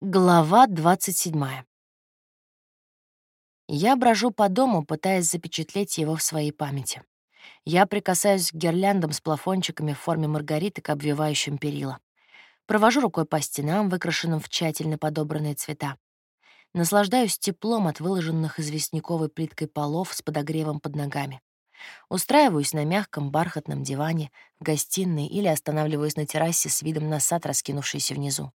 Глава 27. Я брожу по дому, пытаясь запечатлеть его в своей памяти. Я прикасаюсь к гирляндам с плафончиками в форме маргариток, обвивающим перила. Провожу рукой по стенам, выкрашенным в тщательно подобранные цвета. Наслаждаюсь теплом от выложенных известняковой плиткой полов с подогревом под ногами. Устраиваюсь на мягком бархатном диване в гостиной или останавливаюсь на террасе с видом на сад, раскинувшийся внизу.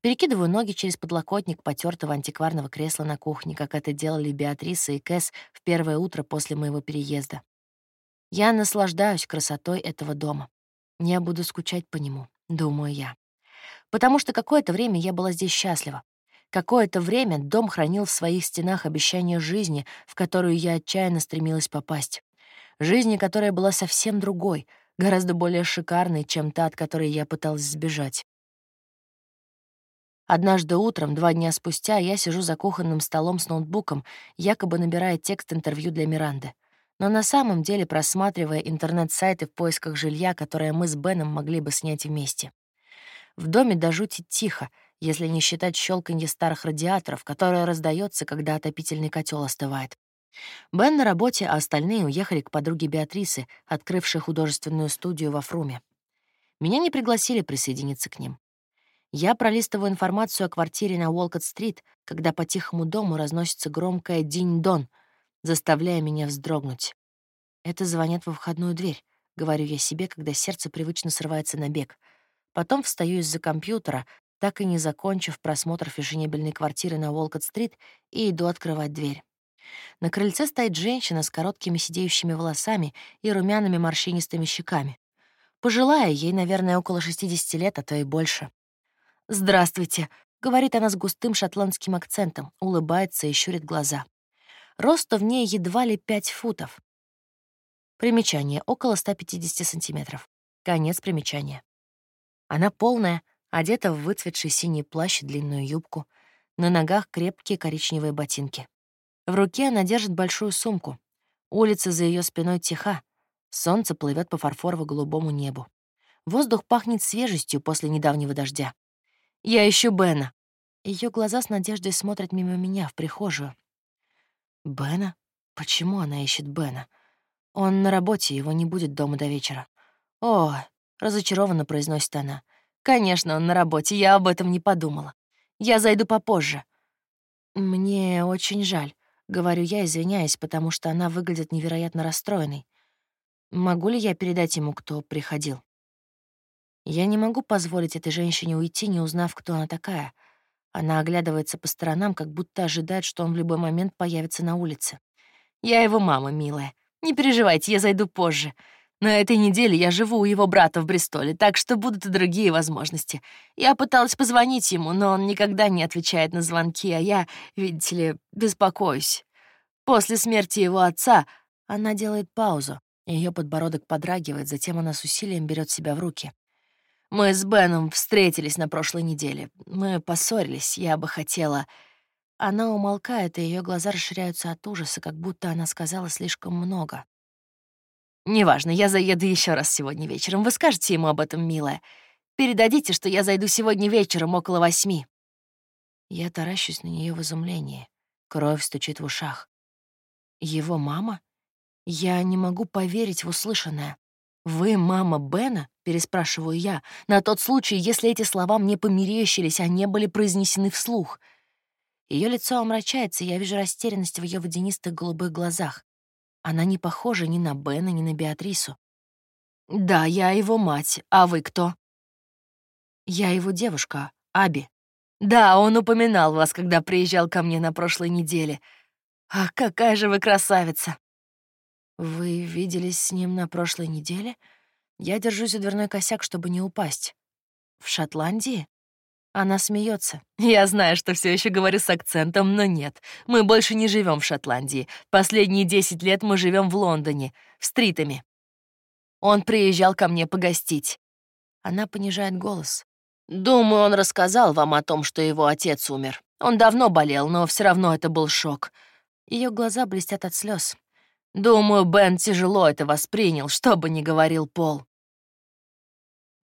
Перекидываю ноги через подлокотник потертого антикварного кресла на кухне, как это делали Беатриса и Кэс в первое утро после моего переезда. Я наслаждаюсь красотой этого дома. Я буду скучать по нему, думаю я. Потому что какое-то время я была здесь счастлива. Какое-то время дом хранил в своих стенах обещание жизни, в которую я отчаянно стремилась попасть. Жизни, которая была совсем другой, гораздо более шикарной, чем та, от которой я пыталась сбежать. Однажды утром, два дня спустя, я сижу за кухонным столом с ноутбуком, якобы набирая текст интервью для Миранды. Но на самом деле просматривая интернет-сайты в поисках жилья, которое мы с Беном могли бы снять вместе. В доме до жути тихо, если не считать щелканье старых радиаторов, которое раздается, когда отопительный котел остывает. Бен на работе, а остальные уехали к подруге Беатрисы, открывшей художественную студию во Фруме. Меня не пригласили присоединиться к ним. Я пролистываю информацию о квартире на Уолкот-стрит, когда по тихому дому разносится громкое «динь-дон», заставляя меня вздрогнуть. Это звонят во входную дверь, говорю я себе, когда сердце привычно срывается на бег. Потом встаю из-за компьютера, так и не закончив просмотр фешенебельной квартиры на Уолкот-стрит, и иду открывать дверь. На крыльце стоит женщина с короткими сидеющими волосами и румяными морщинистыми щеками. Пожилая, ей, наверное, около 60 лет, а то и больше. «Здравствуйте», — говорит она с густым шотландским акцентом, улыбается и щурит глаза. Роста в ней едва ли 5 футов. Примечание — около 150 сантиметров. Конец примечания. Она полная, одета в выцветший синий плащ и длинную юбку. На ногах крепкие коричневые ботинки. В руке она держит большую сумку. Улица за ее спиной тиха. Солнце плывет по фарфорово-голубому небу. Воздух пахнет свежестью после недавнего дождя. Я ищу Бена». Ее глаза с надеждой смотрят мимо меня в прихожую. «Бена? Почему она ищет Бена? Он на работе, его не будет дома до вечера». «О», — разочарованно произносит она. «Конечно, он на работе, я об этом не подумала. Я зайду попозже». «Мне очень жаль», — говорю я, извиняясь, потому что она выглядит невероятно расстроенной. «Могу ли я передать ему, кто приходил?» Я не могу позволить этой женщине уйти, не узнав, кто она такая. Она оглядывается по сторонам, как будто ожидает, что он в любой момент появится на улице. «Я его мама, милая. Не переживайте, я зайду позже. На этой неделе я живу у его брата в Бристоле, так что будут и другие возможности. Я пыталась позвонить ему, но он никогда не отвечает на звонки, а я, видите ли, беспокоюсь. После смерти его отца она делает паузу. Ее подбородок подрагивает, затем она с усилием берет себя в руки. Мы с Беном встретились на прошлой неделе. Мы поссорились, я бы хотела...» Она умолкает, и ее глаза расширяются от ужаса, как будто она сказала слишком много. «Неважно, я заеду еще раз сегодня вечером. Вы скажете ему об этом, милая. Передадите, что я зайду сегодня вечером около восьми». Я таращусь на нее в изумлении. Кровь стучит в ушах. Его мама? Я не могу поверить в услышанное. «Вы мама Бена?» — переспрашиваю я, на тот случай, если эти слова мне померещились, а не были произнесены вслух. Ее лицо омрачается, я вижу растерянность в ее водянистых голубых глазах. Она не похожа ни на Бена, ни на Беатрису. «Да, я его мать. А вы кто?» «Я его девушка, Аби». «Да, он упоминал вас, когда приезжал ко мне на прошлой неделе. Ах, какая же вы красавица!» «Вы виделись с ним на прошлой неделе? Я держусь за дверной косяк, чтобы не упасть. В Шотландии?» Она смеется. «Я знаю, что все еще говорю с акцентом, но нет. Мы больше не живем в Шотландии. Последние десять лет мы живем в Лондоне, в Стритами. Он приезжал ко мне погостить». Она понижает голос. «Думаю, он рассказал вам о том, что его отец умер. Он давно болел, но все равно это был шок». Ее глаза блестят от слез. Думаю, Бен тяжело это воспринял, что бы ни говорил Пол.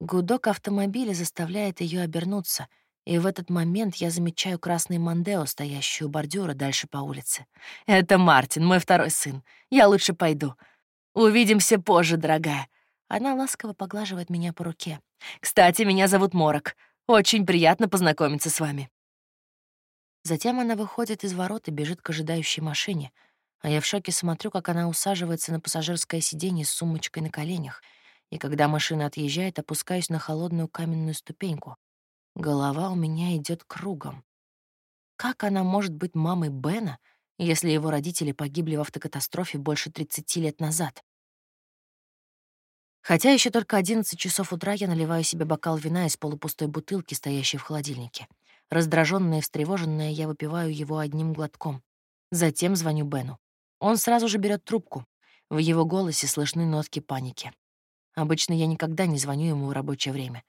Гудок автомобиля заставляет ее обернуться, И в этот момент я замечаю красный Мандео, стоящую у бордюра дальше по улице. «Это Мартин, мой второй сын. Я лучше пойду. Увидимся позже, дорогая». Она ласково поглаживает меня по руке. «Кстати, меня зовут Морок. Очень приятно познакомиться с вами». Затем она выходит из ворот и бежит к ожидающей машине, а я в шоке смотрю, как она усаживается на пассажирское сиденье с сумочкой на коленях, и когда машина отъезжает, опускаюсь на холодную каменную ступеньку. Голова у меня идет кругом. Как она может быть мамой Бена, если его родители погибли в автокатастрофе больше 30 лет назад? Хотя еще только 11 часов утра я наливаю себе бокал вина из полупустой бутылки, стоящей в холодильнике. Раздраженная и встревоженная, я выпиваю его одним глотком. Затем звоню Бену. Он сразу же берет трубку. В его голосе слышны нотки паники. Обычно я никогда не звоню ему в рабочее время.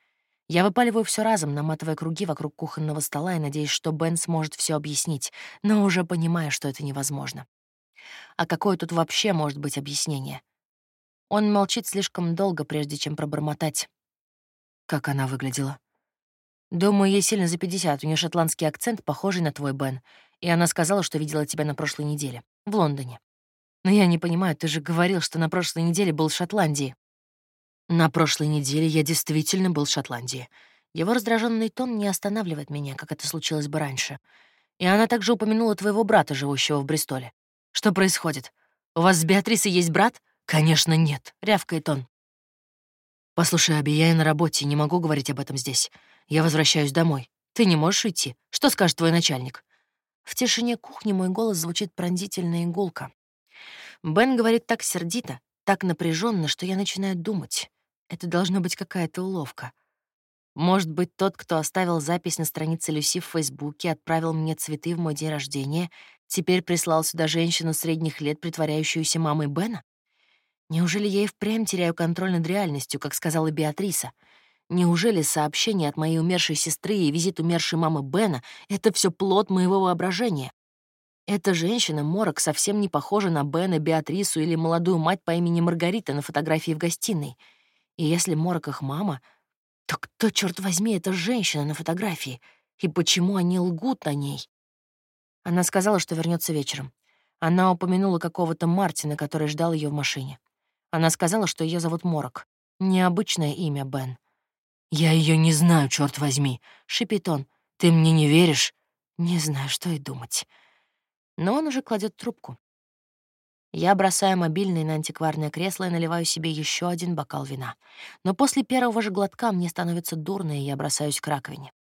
Я выпаливаю все разом, наматывая круги вокруг кухонного стола и надеюсь, что Бен сможет все объяснить, но уже понимая, что это невозможно. А какое тут вообще может быть объяснение? Он молчит слишком долго, прежде чем пробормотать. Как она выглядела? Думаю, ей сильно за 50, у нее шотландский акцент, похожий на твой, Бен. И она сказала, что видела тебя на прошлой неделе. В Лондоне. Но я не понимаю, ты же говорил, что на прошлой неделе был в Шотландии. На прошлой неделе я действительно был в Шотландии. Его раздраженный тон не останавливает меня, как это случилось бы раньше. И она также упомянула твоего брата, живущего в Бристоле. Что происходит? У вас с Беатрисой есть брат? Конечно, нет, рявкает он. Послушай, Аби, я и на работе, не могу говорить об этом здесь. Я возвращаюсь домой. Ты не можешь уйти. Что скажет твой начальник?» В тишине кухни мой голос звучит пронзительно и гулко. Бен говорит так сердито, так напряженно, что я начинаю думать. Это должна быть какая-то уловка. Может быть, тот, кто оставил запись на странице Люси в Фейсбуке, отправил мне цветы в мой день рождения, теперь прислал сюда женщину средних лет, притворяющуюся мамой Бена? Неужели я и впрямь теряю контроль над реальностью, как сказала Беатриса? Неужели сообщение от моей умершей сестры и визит умершей мамы Бена — это все плод моего воображения? Эта женщина, Морок, совсем не похожа на Бена, Беатрису или молодую мать по имени Маргарита на фотографии в гостиной. И если Морок их мама, то кто, черт возьми, эта женщина на фотографии? И почему они лгут на ней? Она сказала, что вернется вечером. Она упомянула какого-то Мартина, который ждал ее в машине. Она сказала, что ее зовут Морок. Необычное имя, Бен. «Я ее не знаю, черт возьми», — шипит он. «Ты мне не веришь?» Не знаю, что и думать. Но он уже кладет трубку. Я бросаю мобильный на антикварное кресло и наливаю себе еще один бокал вина. Но после первого же глотка мне становится дурно, и я бросаюсь к раковине.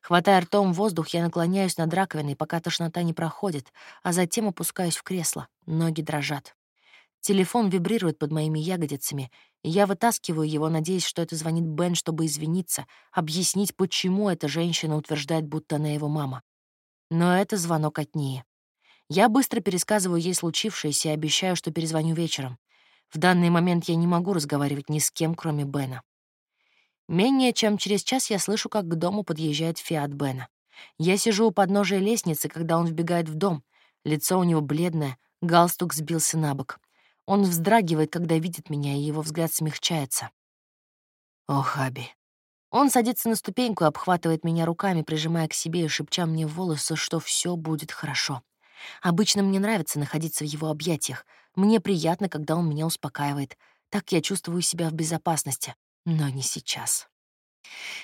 Хватая ртом воздух, я наклоняюсь над раковиной, пока тошнота не проходит, а затем опускаюсь в кресло. Ноги дрожат. Телефон вибрирует под моими ягодицами, и я вытаскиваю его, надеясь, что это звонит Бен, чтобы извиниться, объяснить, почему эта женщина утверждает, будто она его мама. Но это звонок от Нии. Я быстро пересказываю ей случившееся и обещаю, что перезвоню вечером. В данный момент я не могу разговаривать ни с кем, кроме Бена. Менее чем через час я слышу, как к дому подъезжает Фиат Бена. Я сижу у подножия лестницы, когда он вбегает в дом. Лицо у него бледное, галстук сбился на бок. Он вздрагивает, когда видит меня, и его взгляд смягчается. О, Хаби. Он садится на ступеньку и обхватывает меня руками, прижимая к себе и шепча мне в волосы, что все будет хорошо. Обычно мне нравится находиться в его объятиях. Мне приятно, когда он меня успокаивает. Так я чувствую себя в безопасности. Но не сейчас.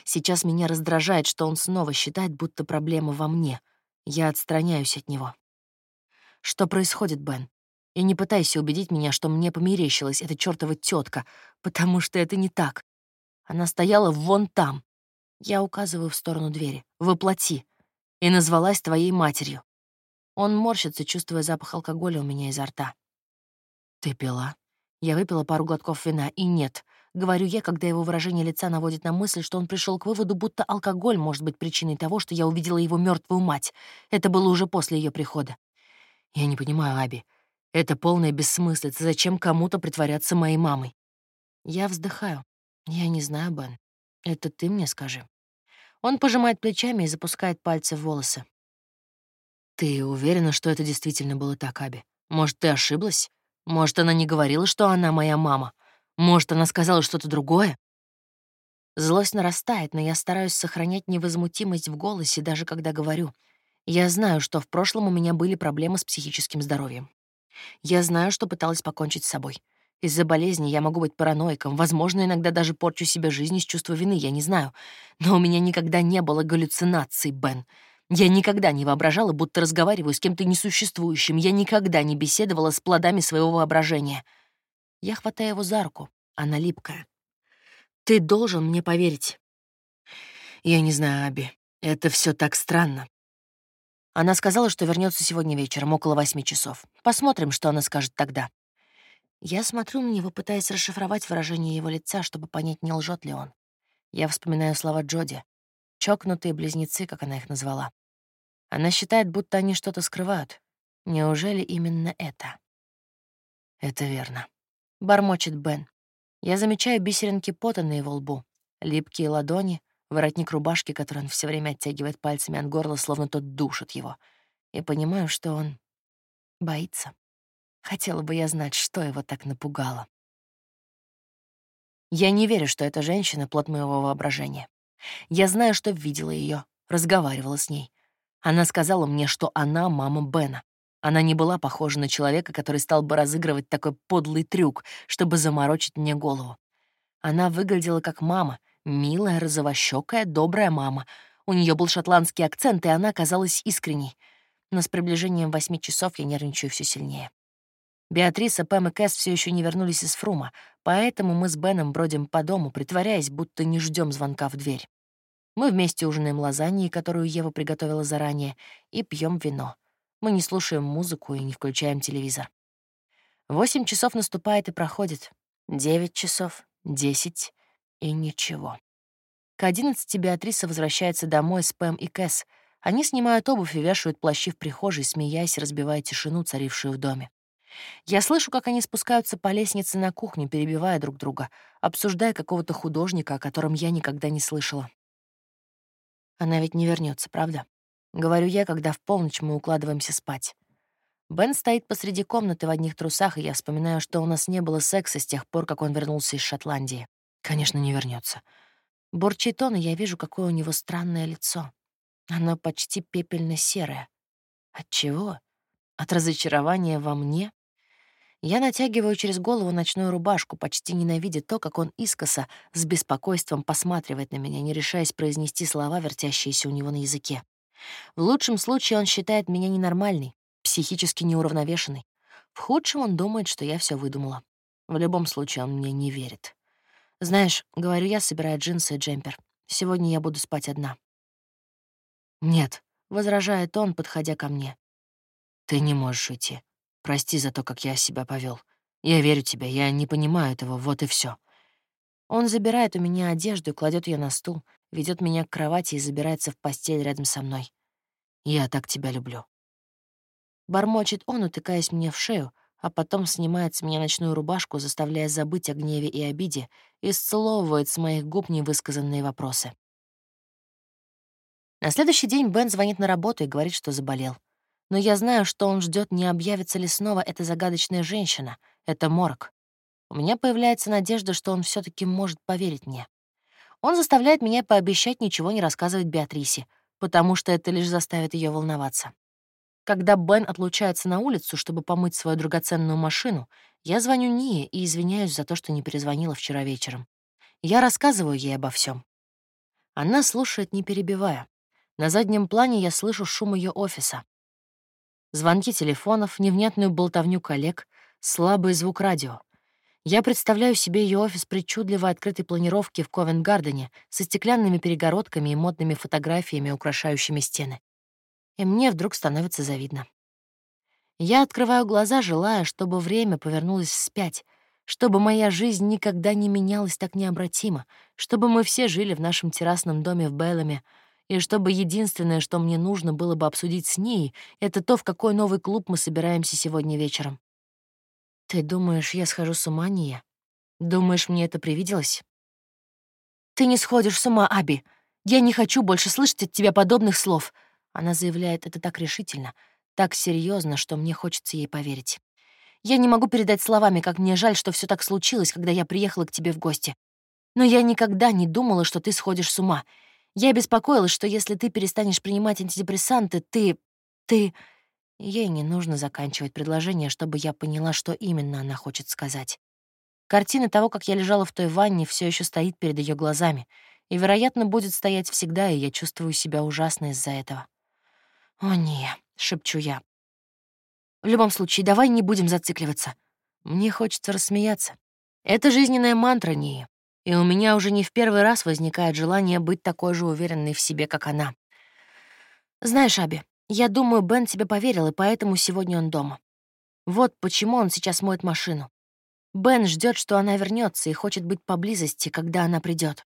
Сейчас меня раздражает, что он снова считает, будто проблема во мне. Я отстраняюсь от него. Что происходит, Бен? И не пытайся убедить меня, что мне померещилась эта чёртова тетка, потому что это не так. Она стояла вон там. Я указываю в сторону двери. Воплоти. И назвалась твоей матерью. Он морщится, чувствуя запах алкоголя у меня изо рта. «Ты пила?» Я выпила пару глотков вина, и нет. Говорю я, когда его выражение лица наводит на мысль, что он пришел к выводу, будто алкоголь может быть причиной того, что я увидела его мертвую мать. Это было уже после ее прихода. Я не понимаю, Аби. Это полная бессмыслица. Зачем кому-то притворяться моей мамой? Я вздыхаю. Я не знаю, Бен. Это ты мне скажи. Он пожимает плечами и запускает пальцы в волосы. Ты уверена, что это действительно было так, Аби? Может, ты ошиблась? Может, она не говорила, что она моя мама? Может, она сказала что-то другое? Злость нарастает, но я стараюсь сохранять невозмутимость в голосе, даже когда говорю. Я знаю, что в прошлом у меня были проблемы с психическим здоровьем. Я знаю, что пыталась покончить с собой. Из-за болезни я могу быть параноиком, возможно, иногда даже порчу себе жизнь из чувства вины, я не знаю. Но у меня никогда не было галлюцинаций, Бен. Я никогда не воображала, будто разговариваю с кем-то несуществующим. Я никогда не беседовала с плодами своего воображения. Я хватаю его за руку. Она липкая. Ты должен мне поверить. Я не знаю, Аби. Это все так странно. Она сказала, что вернется сегодня вечером, около восьми часов. Посмотрим, что она скажет тогда. Я смотрю на него, пытаясь расшифровать выражение его лица, чтобы понять, не лжет ли он. Я вспоминаю слова Джоди. Чокнутые близнецы, как она их назвала. Она считает, будто они что-то скрывают. Неужели именно это? Это верно. Бормочет Бен. Я замечаю бисеринки пота на его лбу, липкие ладони, воротник рубашки, который он все время оттягивает пальцами от горла, словно тот душит его. И понимаю, что он боится. Хотела бы я знать, что его так напугало. Я не верю, что эта женщина — плод моего воображения. Я знаю, что видела ее, разговаривала с ней. Она сказала мне, что она мама Бена. Она не была похожа на человека, который стал бы разыгрывать такой подлый трюк, чтобы заморочить мне голову. Она выглядела как мама, милая, розовощёкая, добрая мама. У нее был шотландский акцент, и она казалась искренней. Но с приближением восьми часов я нервничаю все сильнее. Беатриса, Пэм и Кэс все еще не вернулись из Фрума, поэтому мы с Беном бродим по дому, притворяясь, будто не ждем звонка в дверь. Мы вместе ужинаем лазаньей, которую Ева приготовила заранее, и пьем вино. Мы не слушаем музыку и не включаем телевизор. Восемь часов наступает и проходит. Девять часов, десять и ничего. К одиннадцати Беатриса возвращается домой с Пэм и Кэс. Они снимают обувь и вешают плащи в прихожей, смеясь, разбивая тишину, царившую в доме. Я слышу, как они спускаются по лестнице на кухню, перебивая друг друга, обсуждая какого-то художника, о котором я никогда не слышала. Она ведь не вернется, правда? Говорю я, когда в полночь мы укладываемся спать. Бен стоит посреди комнаты в одних трусах, и я вспоминаю, что у нас не было секса с тех пор, как он вернулся из Шотландии. Конечно, не вернется. Борчит он, и я вижу, какое у него странное лицо. Оно почти пепельно-серое. От чего? От разочарования во мне? Я натягиваю через голову ночную рубашку, почти ненавидя то, как он искоса, с беспокойством посматривает на меня, не решаясь произнести слова, вертящиеся у него на языке. В лучшем случае он считает меня ненормальной, психически неуравновешенной. В худшем он думает, что я все выдумала. В любом случае он мне не верит. «Знаешь, — говорю я, собирая джинсы и джемпер, — сегодня я буду спать одна». «Нет», — возражает он, подходя ко мне. «Ты не можешь уйти. Прости за то, как я себя повел. Я верю тебе, я не понимаю этого, вот и все. Он забирает у меня одежду, кладет ее на стул, ведет меня к кровати и забирается в постель рядом со мной. Я так тебя люблю. Бормочет он, утыкаясь мне в шею, а потом снимает с меня ночную рубашку, заставляя забыть о гневе и обиде, и сцеловывает с моих губ невысказанные вопросы. На следующий день Бен звонит на работу и говорит, что заболел но я знаю, что он ждет, не объявится ли снова эта загадочная женщина, это Морок. У меня появляется надежда, что он все таки может поверить мне. Он заставляет меня пообещать ничего не рассказывать Беатрисе, потому что это лишь заставит ее волноваться. Когда Бен отлучается на улицу, чтобы помыть свою драгоценную машину, я звоню Ние и извиняюсь за то, что не перезвонила вчера вечером. Я рассказываю ей обо всем. Она слушает, не перебивая. На заднем плане я слышу шум ее офиса. Звонки телефонов, невнятную болтовню коллег, слабый звук радио. Я представляю себе ее офис причудливо открытой планировки в Ковент-Гардене со стеклянными перегородками и модными фотографиями, украшающими стены. И мне вдруг становится завидно. Я открываю глаза, желая, чтобы время повернулось вспять, чтобы моя жизнь никогда не менялась так необратимо, чтобы мы все жили в нашем террасном доме в Белламе, и чтобы единственное, что мне нужно было бы обсудить с ней, это то, в какой новый клуб мы собираемся сегодня вечером. Ты думаешь, я схожу с ума, Ния? Думаешь, мне это привиделось? Ты не сходишь с ума, Аби. Я не хочу больше слышать от тебя подобных слов. Она заявляет это так решительно, так серьезно, что мне хочется ей поверить. Я не могу передать словами, как мне жаль, что все так случилось, когда я приехала к тебе в гости. Но я никогда не думала, что ты сходишь с ума. Я беспокоилась, что если ты перестанешь принимать антидепрессанты, ты... ты...» Ей не нужно заканчивать предложение, чтобы я поняла, что именно она хочет сказать. Картина того, как я лежала в той ванне, все еще стоит перед ее глазами, и, вероятно, будет стоять всегда, и я чувствую себя ужасно из-за этого. «О, не», — шепчу я. «В любом случае, давай не будем зацикливаться. Мне хочется рассмеяться. Это жизненная мантра Нии, и у меня уже не в первый раз возникает желание быть такой же уверенной в себе, как она. Знаешь, Аби, я думаю, Бен тебе поверил, и поэтому сегодня он дома. Вот почему он сейчас моет машину. Бен ждет, что она вернется и хочет быть поблизости, когда она придет.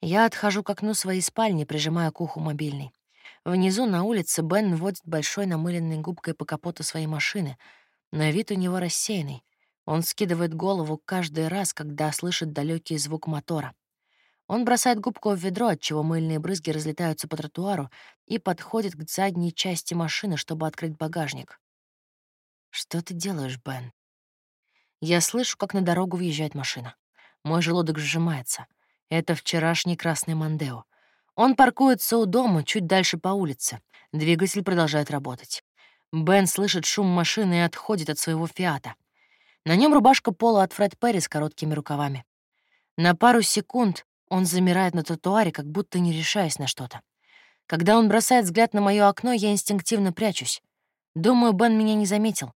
Я отхожу к окну своей спальни, прижимая к уху мобильный. Внизу на улице Бен водит большой намыленной губкой по капоту своей машины. На вид у него рассеянный. Он скидывает голову каждый раз, когда слышит далекий звук мотора. Он бросает губку в ведро, отчего мыльные брызги разлетаются по тротуару, и подходит к задней части машины, чтобы открыть багажник. «Что ты делаешь, Бен?» Я слышу, как на дорогу въезжает машина. Мой желудок сжимается. Это вчерашний красный Мандео. Он паркуется у дома, чуть дальше по улице. Двигатель продолжает работать. Бен слышит шум машины и отходит от своего «Фиата». На нем рубашка пола от Фред Перри с короткими рукавами. На пару секунд он замирает на тротуаре, как будто не решаясь на что-то. Когда он бросает взгляд на мое окно, я инстинктивно прячусь. Думаю, Бен меня не заметил.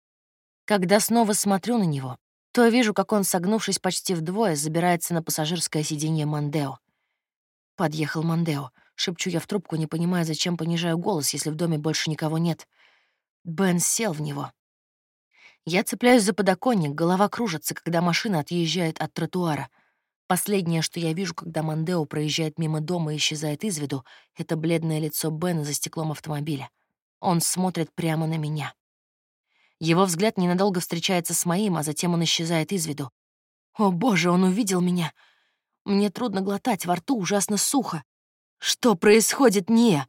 Когда снова смотрю на него, то вижу, как он, согнувшись почти вдвое, забирается на пассажирское сиденье Мандео. Подъехал Мандео. Шепчу я в трубку, не понимая, зачем понижаю голос, если в доме больше никого нет. Бен сел в него. Я цепляюсь за подоконник, голова кружится, когда машина отъезжает от тротуара. Последнее, что я вижу, когда Мандео проезжает мимо дома и исчезает из виду, это бледное лицо Бена за стеклом автомобиля. Он смотрит прямо на меня. Его взгляд ненадолго встречается с моим, а затем он исчезает из виду. О, боже, он увидел меня. Мне трудно глотать, во рту ужасно сухо. Что происходит, не?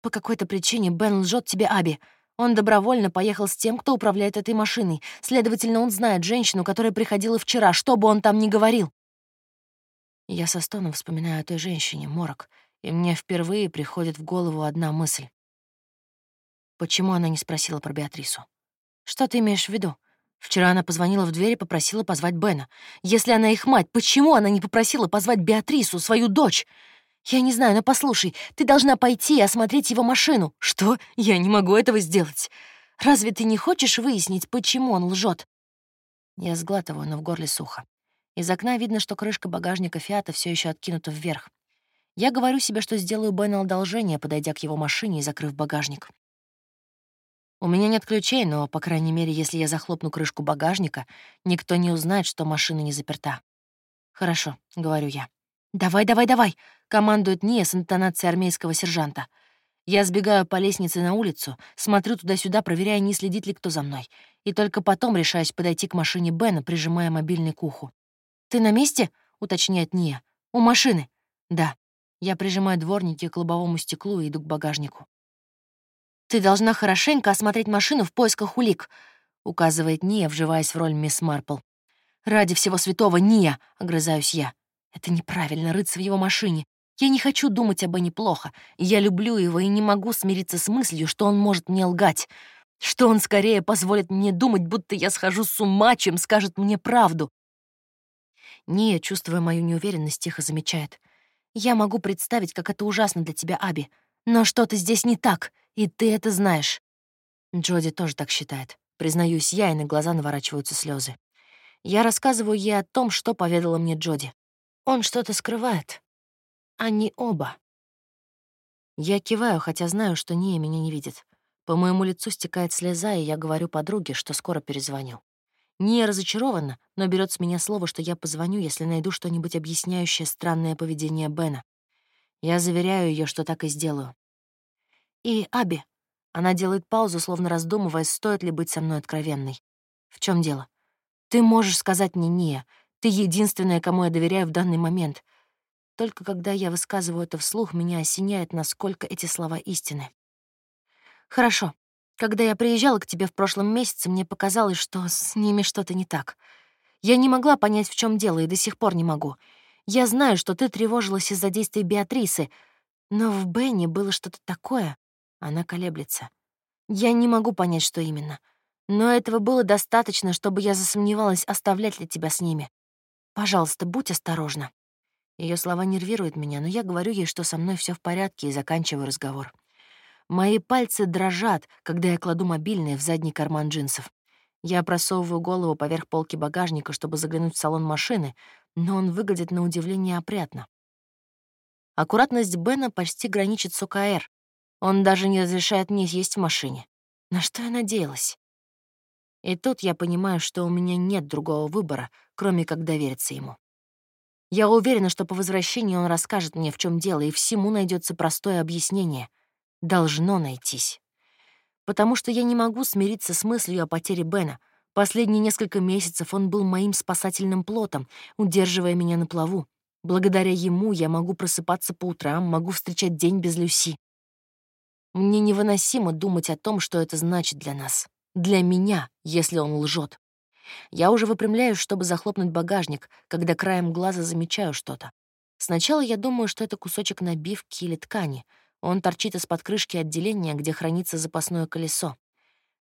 По какой-то причине Бен лжет тебе, Аби. Он добровольно поехал с тем, кто управляет этой машиной. Следовательно, он знает женщину, которая приходила вчера, что бы он там ни говорил. Я со стоном вспоминаю о той женщине, Морок, и мне впервые приходит в голову одна мысль. Почему она не спросила про Беатрису? Что ты имеешь в виду? Вчера она позвонила в дверь и попросила позвать Бена. Если она их мать, почему она не попросила позвать Беатрису, свою дочь? Я не знаю, но послушай, ты должна пойти и осмотреть его машину. Что? Я не могу этого сделать. Разве ты не хочешь выяснить, почему он лжет? Я сглатываю, но в горле сухо. Из окна видно, что крышка багажника Фиата все еще откинута вверх. Я говорю себе, что сделаю Бену одолжение, подойдя к его машине и закрыв багажник. У меня нет ключей, но, по крайней мере, если я захлопну крышку багажника, никто не узнает, что машина не заперта. «Хорошо», — говорю я. «Давай, давай, давай!» — командует Ния с интонацией армейского сержанта. Я сбегаю по лестнице на улицу, смотрю туда-сюда, проверяя, не следит ли кто за мной, и только потом решаюсь подойти к машине Бена, прижимая мобильный к уху. «Ты на месте?» — уточняет Ния. «У машины?» «Да». Я прижимаю дворники к лобовому стеклу и иду к багажнику. «Ты должна хорошенько осмотреть машину в поисках улик», — указывает Ния, вживаясь в роль мисс Марпл. «Ради всего святого, Ния!» — огрызаюсь я. «Это неправильно, рыться в его машине. Я не хочу думать об Энни плохо. Я люблю его и не могу смириться с мыслью, что он может мне лгать. Что он скорее позволит мне думать, будто я схожу с ума, чем скажет мне правду. Ния, чувствуя мою неуверенность, тихо замечает. «Я могу представить, как это ужасно для тебя, Аби. Но что-то здесь не так, и ты это знаешь». Джоди тоже так считает. Признаюсь я, и на глаза наворачиваются слезы. Я рассказываю ей о том, что поведала мне Джоди. Он что-то скрывает. Они оба. Я киваю, хотя знаю, что Ния меня не видит. По моему лицу стекает слеза, и я говорю подруге, что скоро перезвоню. Не разочарована, но берет с меня слово, что я позвоню, если найду что-нибудь объясняющее странное поведение Бена. Я заверяю ее, что так и сделаю. И Аби. Она делает паузу, словно раздумывая, стоит ли быть со мной откровенной. В чем дело? Ты можешь сказать мне «не». Ты единственная, кому я доверяю в данный момент. Только когда я высказываю это вслух, меня осеняет, насколько эти слова истины. Хорошо. Когда я приезжала к тебе в прошлом месяце, мне показалось, что с ними что-то не так. Я не могла понять, в чем дело, и до сих пор не могу. Я знаю, что ты тревожилась из-за действий Беатрисы, но в Бенни было что-то такое. Она колеблется. Я не могу понять, что именно. Но этого было достаточно, чтобы я засомневалась, оставлять ли тебя с ними. Пожалуйста, будь осторожна. Ее слова нервируют меня, но я говорю ей, что со мной все в порядке, и заканчиваю разговор. Мои пальцы дрожат, когда я кладу мобильный в задний карман джинсов. Я просовываю голову поверх полки багажника, чтобы заглянуть в салон машины, но он выглядит на удивление опрятно. Аккуратность Бена почти граничит с ОКР. Он даже не разрешает мне есть в машине. На что я надеялась? И тут я понимаю, что у меня нет другого выбора, кроме как довериться ему. Я уверена, что по возвращении он расскажет мне, в чем дело, и всему найдется простое объяснение. Должно найтись. Потому что я не могу смириться с мыслью о потере Бена. Последние несколько месяцев он был моим спасательным плотом, удерживая меня на плаву. Благодаря ему я могу просыпаться по утрам, могу встречать день без Люси. Мне невыносимо думать о том, что это значит для нас. Для меня, если он лжет. Я уже выпрямляюсь, чтобы захлопнуть багажник, когда краем глаза замечаю что-то. Сначала я думаю, что это кусочек набивки или ткани. Он торчит из-под крышки отделения, где хранится запасное колесо.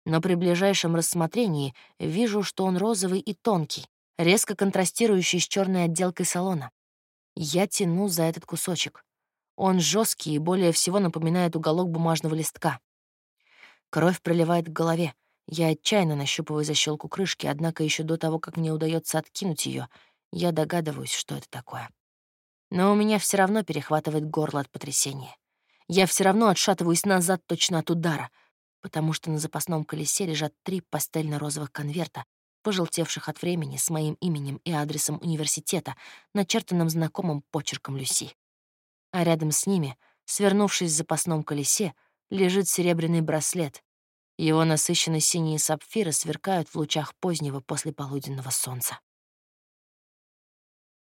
Но при ближайшем рассмотрении вижу, что он розовый и тонкий, резко контрастирующий с черной отделкой салона. Я тяну за этот кусочек. Он жесткий и более всего напоминает уголок бумажного листка. Кровь проливает к голове. Я отчаянно нащупываю защелку крышки, однако еще до того, как мне удается откинуть ее, я догадываюсь, что это такое. Но у меня все равно перехватывает горло от потрясения. Я все равно отшатываюсь назад точно от удара, потому что на запасном колесе лежат три пастельно-розовых конверта, пожелтевших от времени с моим именем и адресом университета, начертанным знакомым почерком Люси. А рядом с ними, свернувшись в запасном колесе, лежит серебряный браслет, его насыщенно синие сапфиры сверкают в лучах позднего послеполуденного солнца.